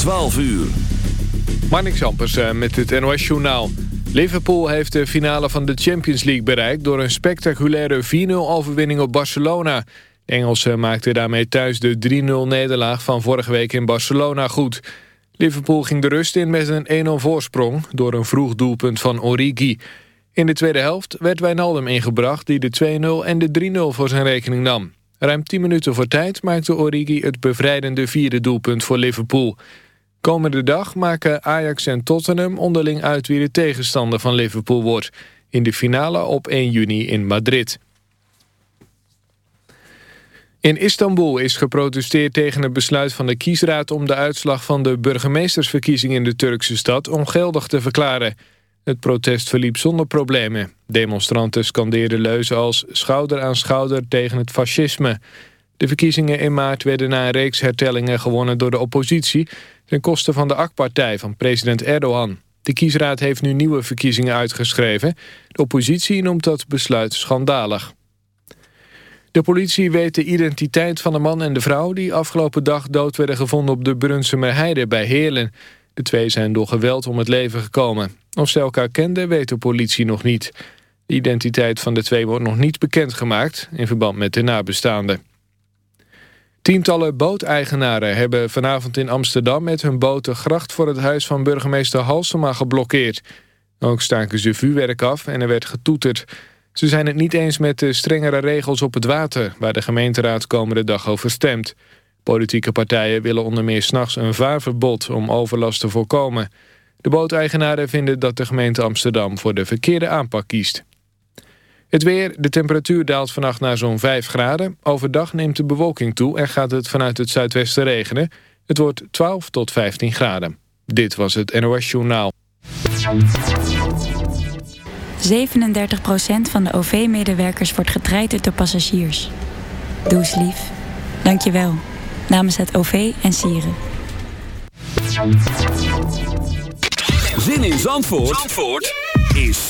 12 uur. Marnix Ampers eh, met het NOS Journaal. Liverpool heeft de finale van de Champions League bereikt... door een spectaculaire 4-0-overwinning op Barcelona. De Engelsen maakten daarmee thuis de 3-0-nederlaag van vorige week in Barcelona goed. Liverpool ging de rust in met een 1-0 voorsprong... door een vroeg doelpunt van Origi. In de tweede helft werd Wijnaldum ingebracht... die de 2-0 en de 3-0 voor zijn rekening nam. Ruim 10 minuten voor tijd maakte Origi het bevrijdende vierde doelpunt voor Liverpool... Komende dag maken Ajax en Tottenham onderling uit wie de tegenstander van Liverpool wordt. In de finale op 1 juni in Madrid. In Istanbul is geprotesteerd tegen het besluit van de kiesraad... om de uitslag van de burgemeestersverkiezing in de Turkse stad ongeldig te verklaren. Het protest verliep zonder problemen. Demonstranten scandeerden leuzen als schouder aan schouder tegen het fascisme. De verkiezingen in maart werden na een reeks hertellingen gewonnen door de oppositie ten koste van de AK-partij van president Erdogan. De kiesraad heeft nu nieuwe verkiezingen uitgeschreven. De oppositie noemt dat besluit schandalig. De politie weet de identiteit van de man en de vrouw... die afgelopen dag dood werden gevonden op de Brunsumer Heide bij Heerlen. De twee zijn door geweld om het leven gekomen. Of ze elkaar kenden weet de politie nog niet. De identiteit van de twee wordt nog niet bekendgemaakt... in verband met de nabestaanden. Tientallen booteigenaren hebben vanavond in Amsterdam met hun boten gracht voor het huis van burgemeester Halsema geblokkeerd. Ook staken ze vuurwerk af en er werd getoeterd. Ze zijn het niet eens met de strengere regels op het water... waar de gemeenteraad komende dag over stemt. Politieke partijen willen onder meer s'nachts een vaarverbod om overlast te voorkomen. De booteigenaren vinden dat de gemeente Amsterdam voor de verkeerde aanpak kiest. Het weer, de temperatuur daalt vannacht naar zo'n 5 graden. Overdag neemt de bewolking toe en gaat het vanuit het zuidwesten regenen. Het wordt 12 tot 15 graden. Dit was het NOS Journaal. 37% van de OV-medewerkers wordt getraind door passagiers. Doe eens lief. Dank je wel. Namens het OV en Sieren. Zin in Zandvoort, Zandvoort? is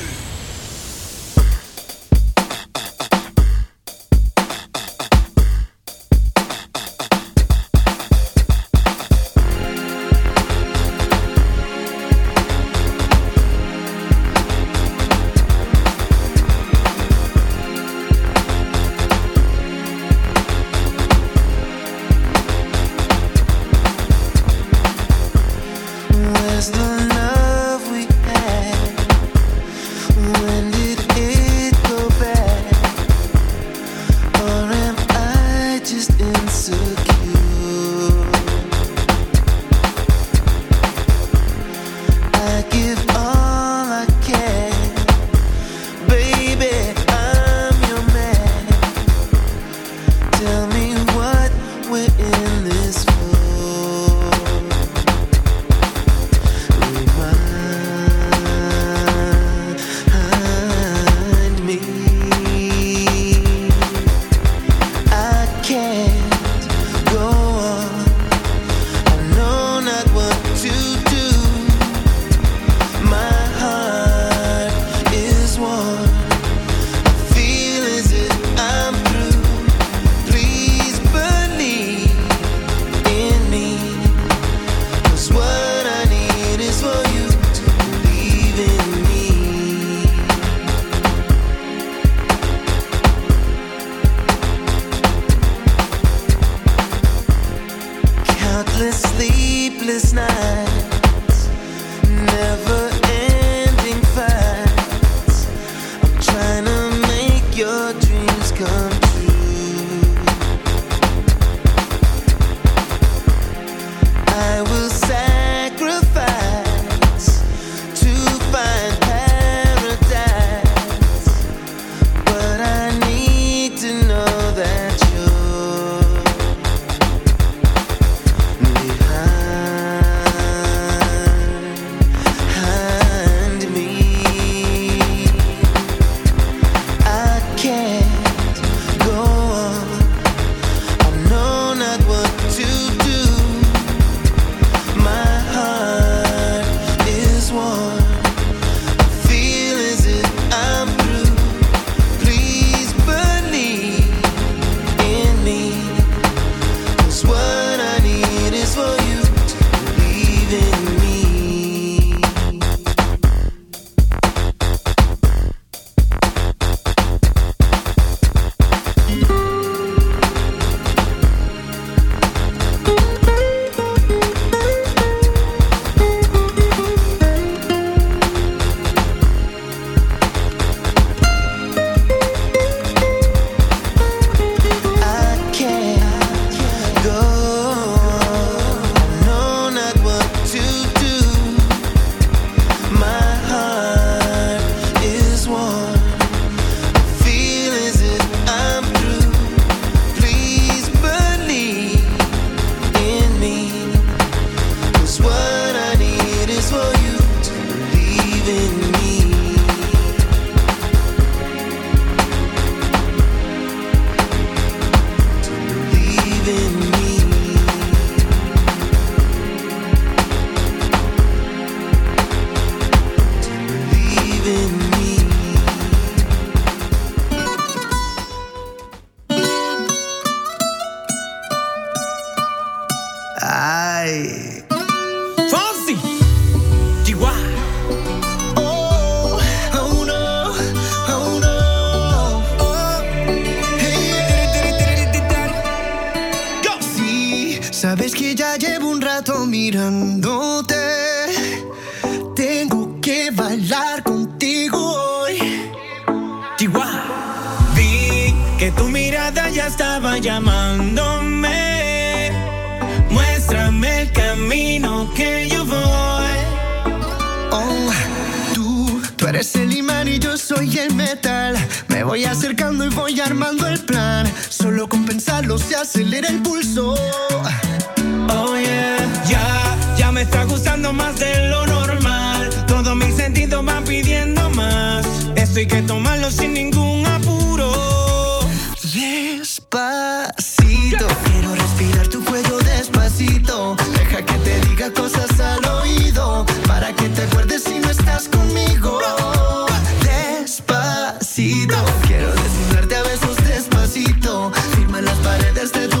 desde tu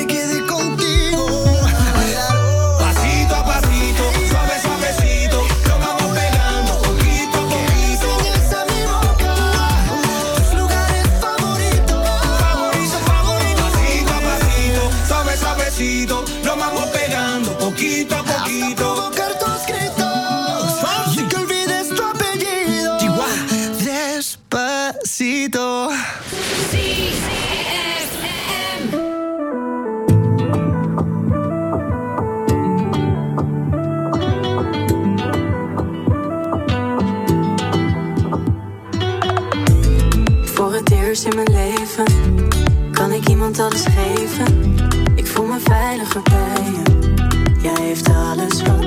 iemand alles geven. Ik voel me veiliger bij je. Jij heeft alles wat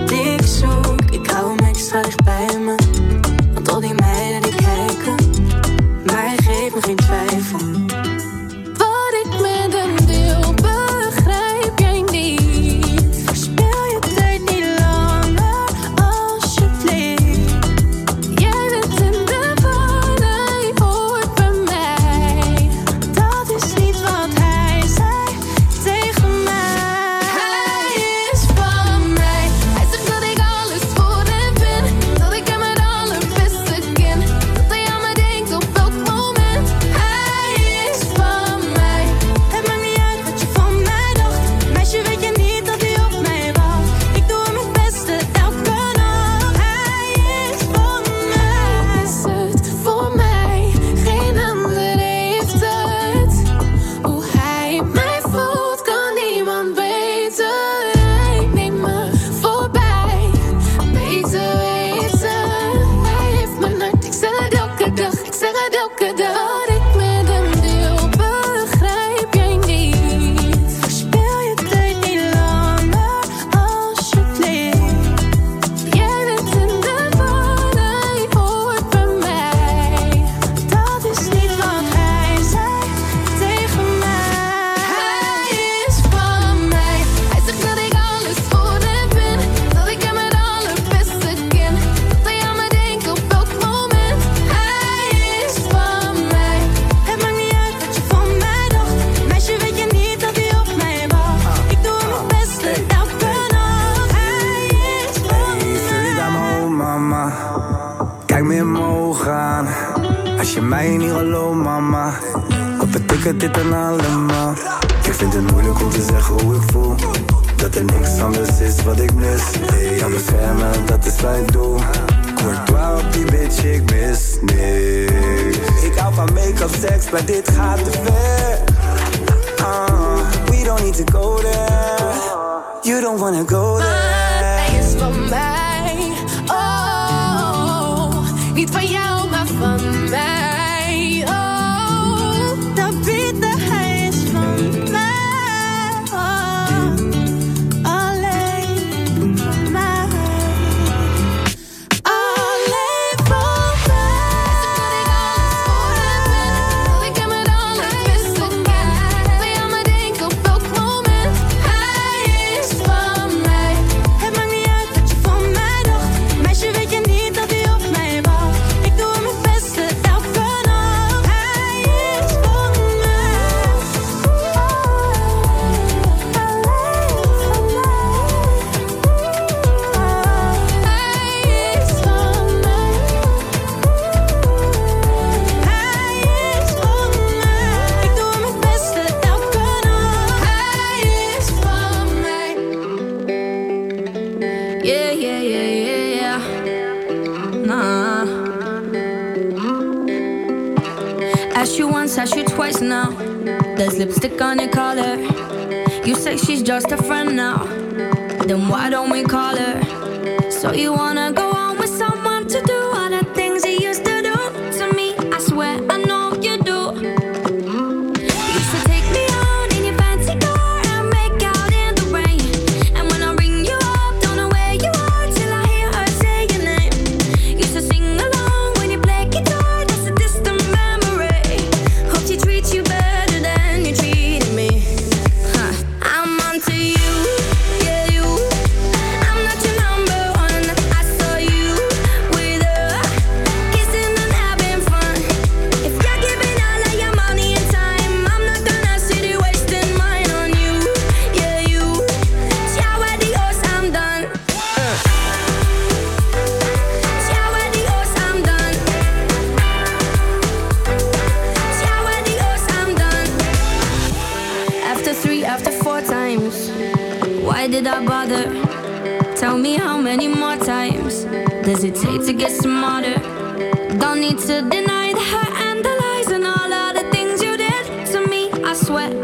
me.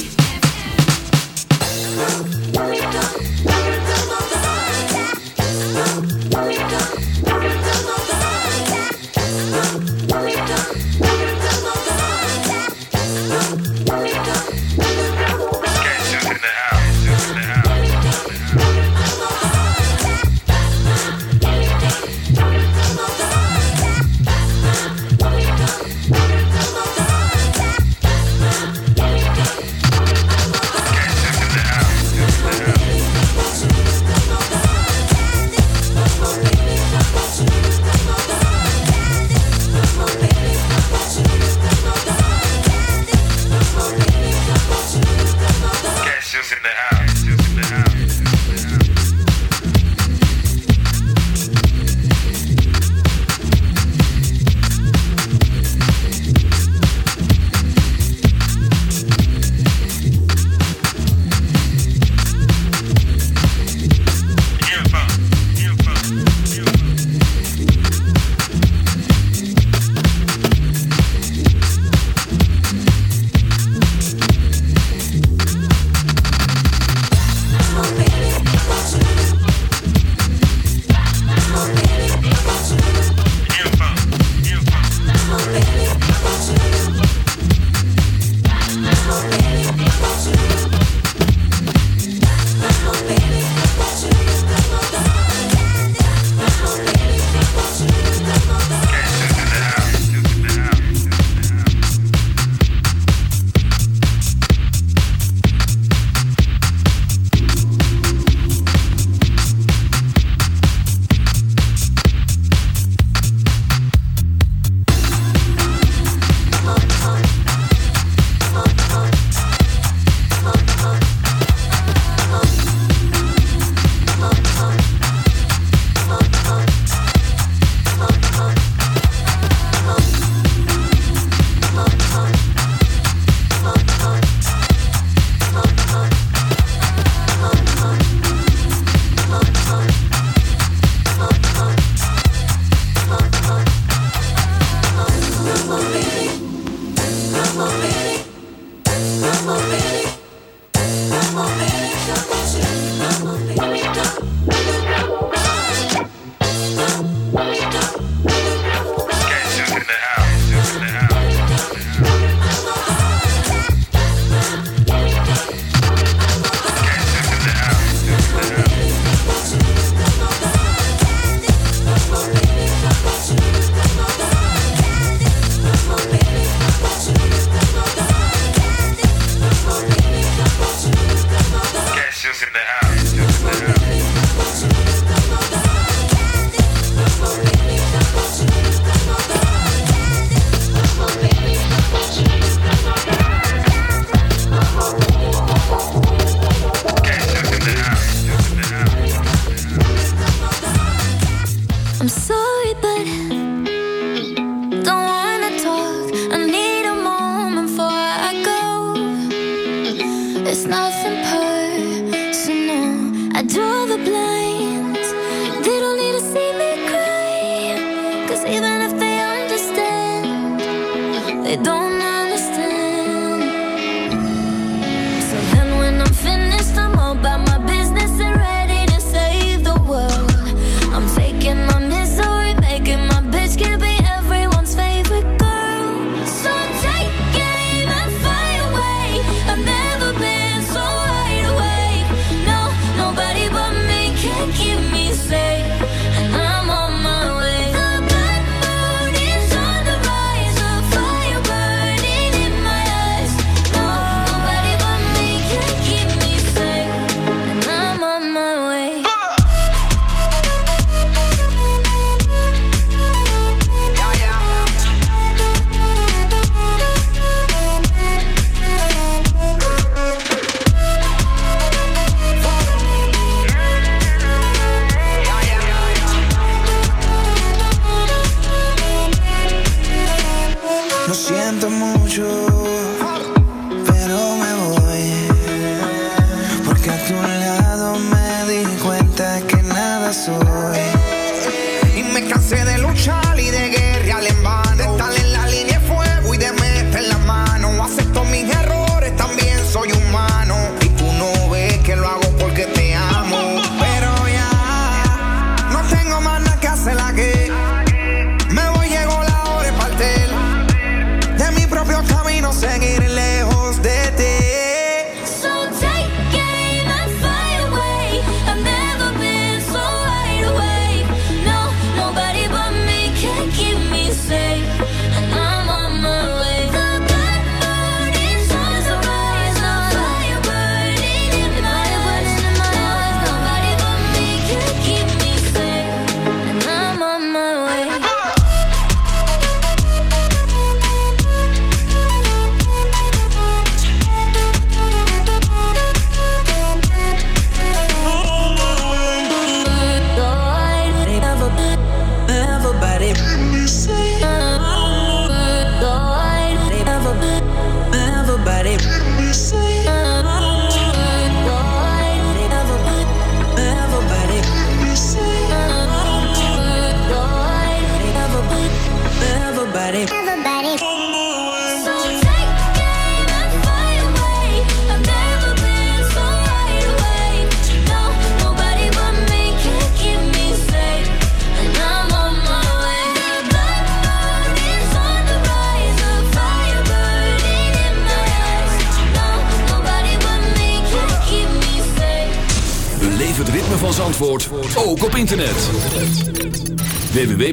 Don't know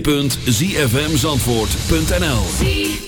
www.zfmzandvoort.nl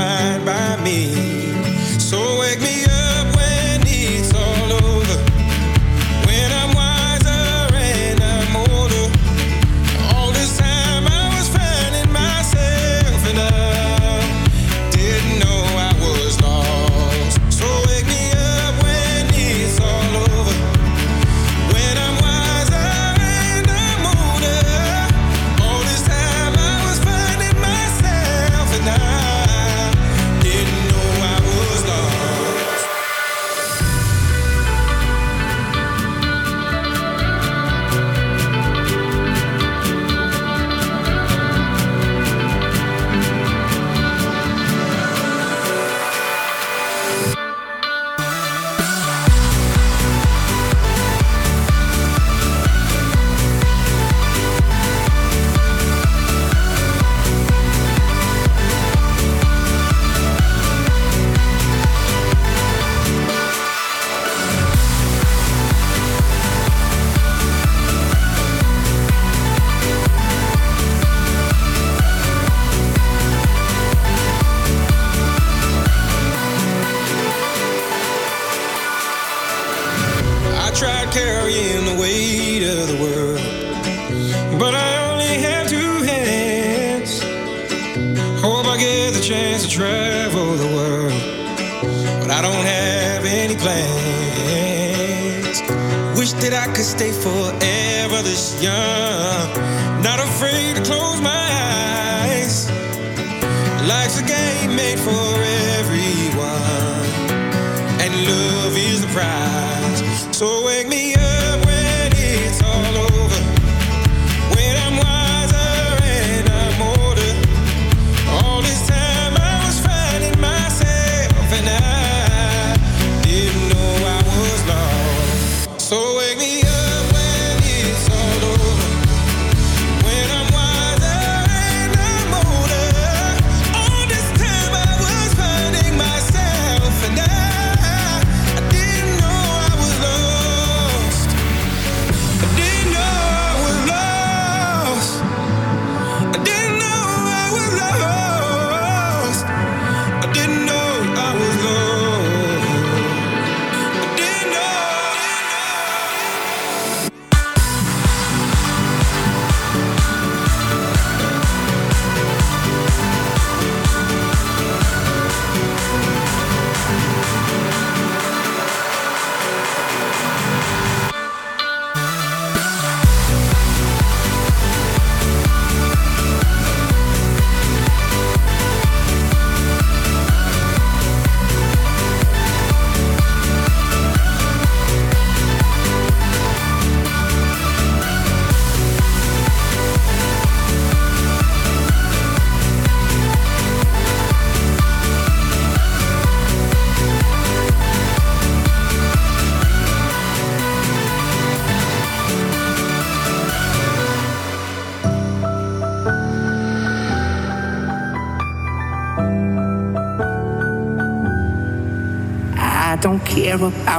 By me. So wake me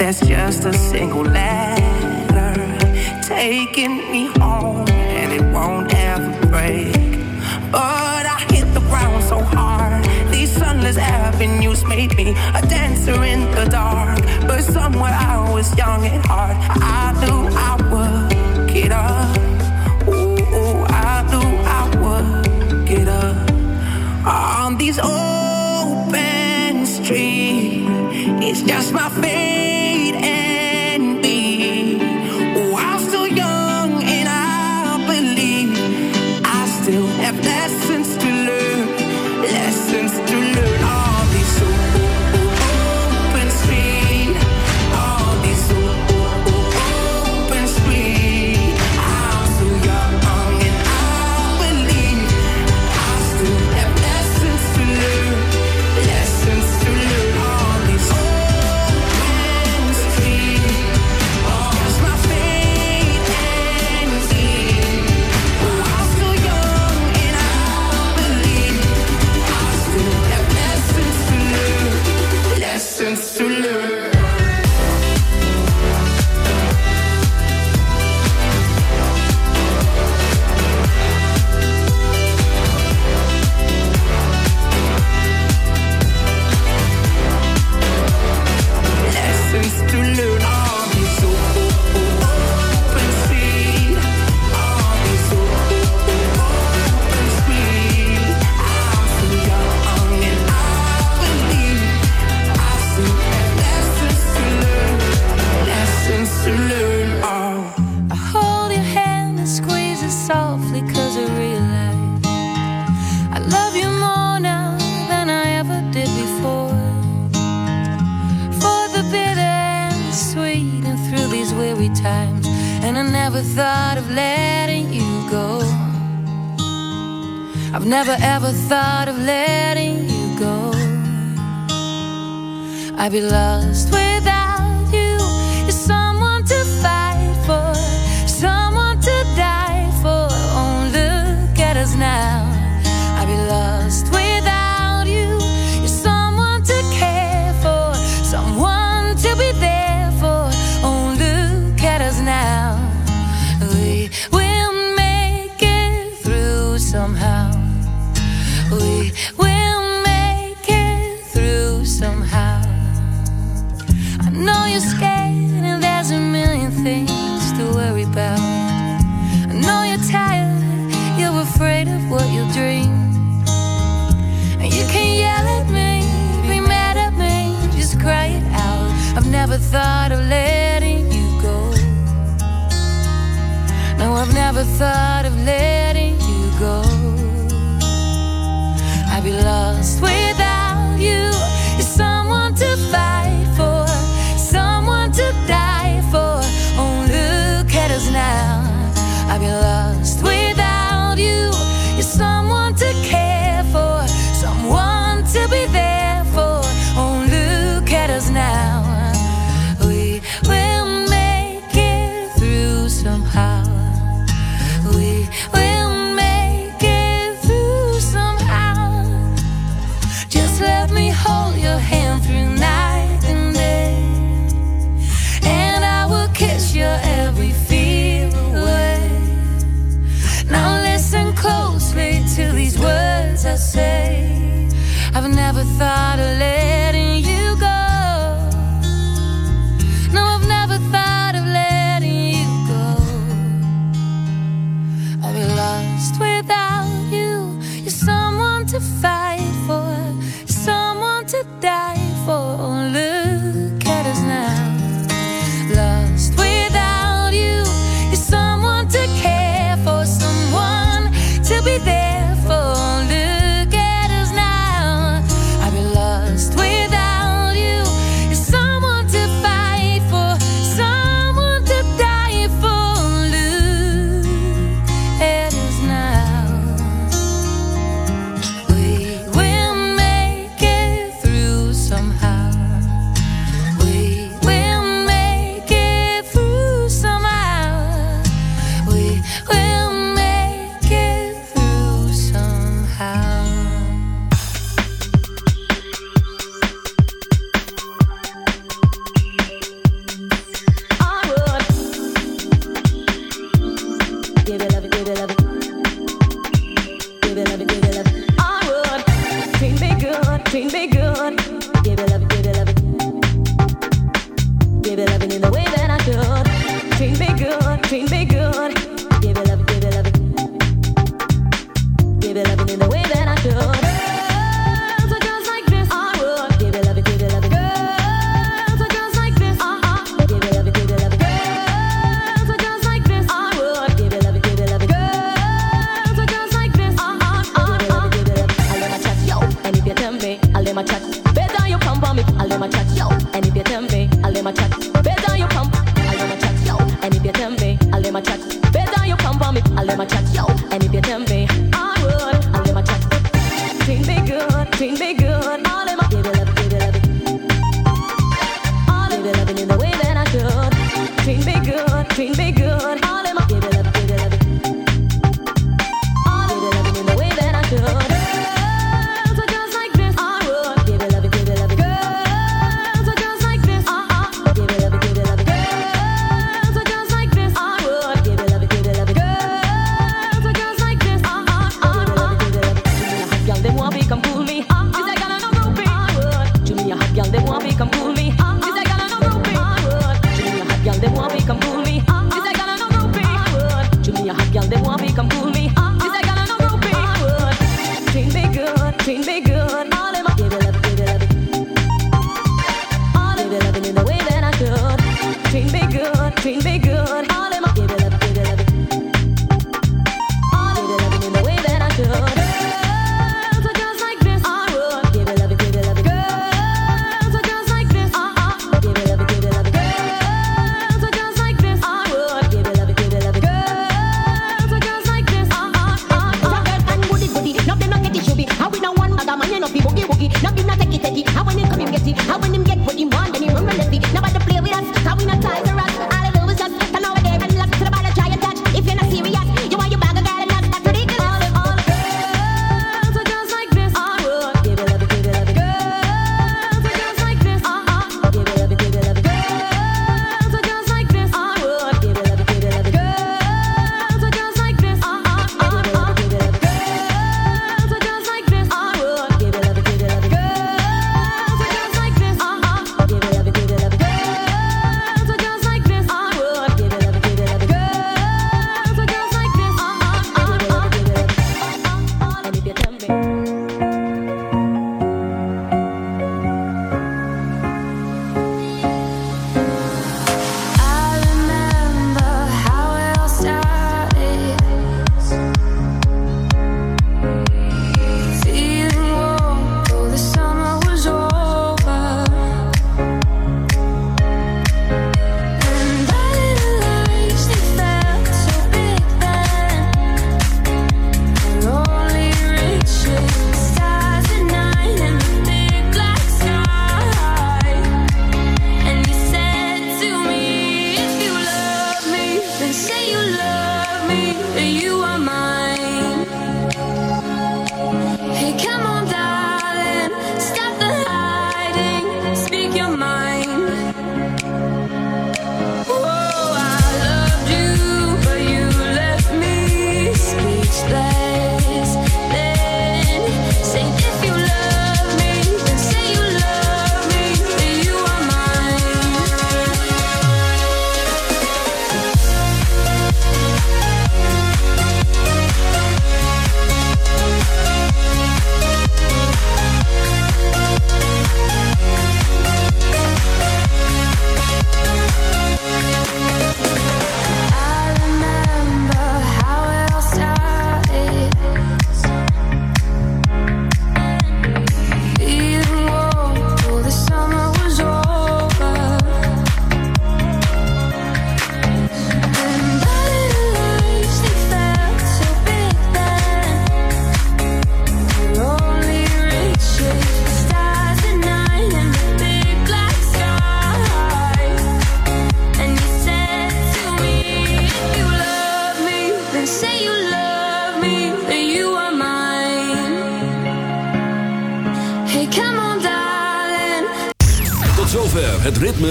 That's just a single letter taking me home, and it won't ever break. But I hit the ground so hard. These sunless avenues made me a dancer in the dark. But somewhere I was young at heart. I knew I passar.